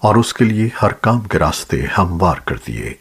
اور اس کے لیے ہر کام کے راستے ہموار کر دیے۔